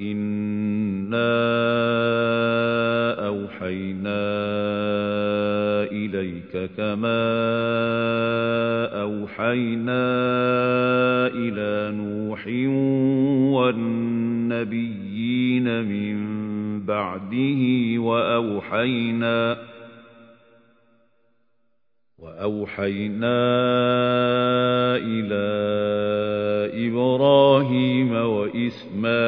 إِنَّا أَوْحَيْنَا إِلَيْكَ كَمَا أَوْحَيْنَا إِلَىٰ نُوحٍ وَالنَّبِيِّينَ مِن بَعْدِهِ وَأَوْحَيْنَا وَأَوْحَيْنَا إِلَىٰ إِبْرَاهِيمَ وَإِسْمَاعِيلَ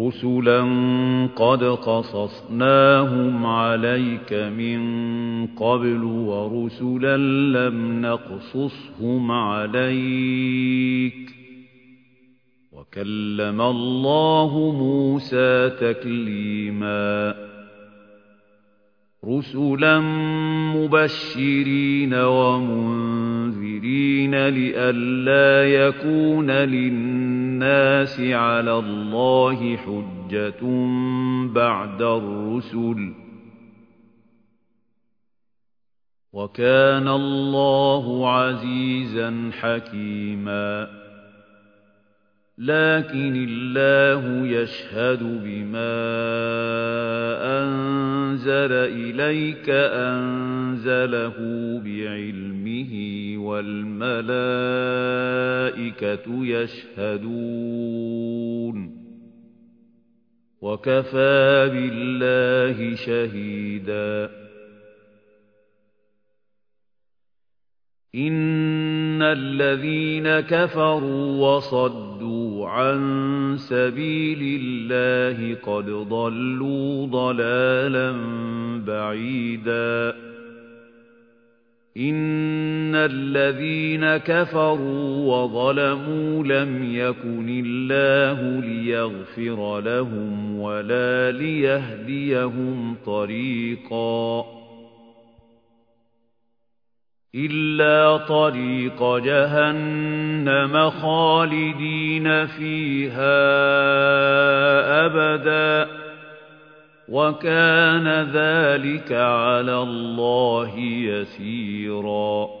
وَرُسُلًا قَدْ قَصَصْنَاهُمْ عَلَيْكَ مِن قَبْلُ وَرُسُلًا لَّمْ نَقْصُصْهُمْ عَلَيْكَ ۚ. وَكَلَّمَ اللَّهُ مُوسَىٰ تَكْلِيمًا. رُّسُلًا مُّبَشِّرِينَ وَمُنذِرِينَ لِئَلَّا يَكُونَ لِلنَّاسِ عَلَى اللَّهِ حُجَّةٌ بَعْدَ الرُّسُلِ ۚ. وَكَانَ اللَّهُ عَزِيزًا حَكِيمًا. لَّٰكِنِ اللَّهُ يَشْهَدُ بِمَا أَنزَلَ إِلَيْكَ أَنزَلَهُ بِعِلْمِهِ وَالْمَلَائِكَةُ يَشْهَدُونَ ۚ وَكَفَىٰ بِاللَّهِ شَهِيدًا. إِنَّ الَّذِينَ كَفَرُوا وَصَدُّوا عَن سَبِيلِ اللَّهِ قَدْ ضَلُّوا ضَلَالًا بَعِيدًا. إِنَّ الَّذِينَ كَفَرُوا وَظَلَمُوا لَمْ يَكُنِ اللَّهُ لِيَغْفِرَ لَهُمْ وَلَا لِيَهْدِيَهُمْ طَرِيقًا إِلَّا طَرِيقَ جَهَنَّمَ خَالِدِينَ فِيهَا أَبَدًا ۚ وَكَانَ ذَٰلِكَ عَلَى اللَّهِ يَسِيرًا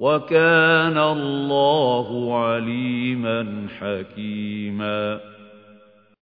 وَكَانَ اللَّهُ عَلِيمًا حَكِيمًا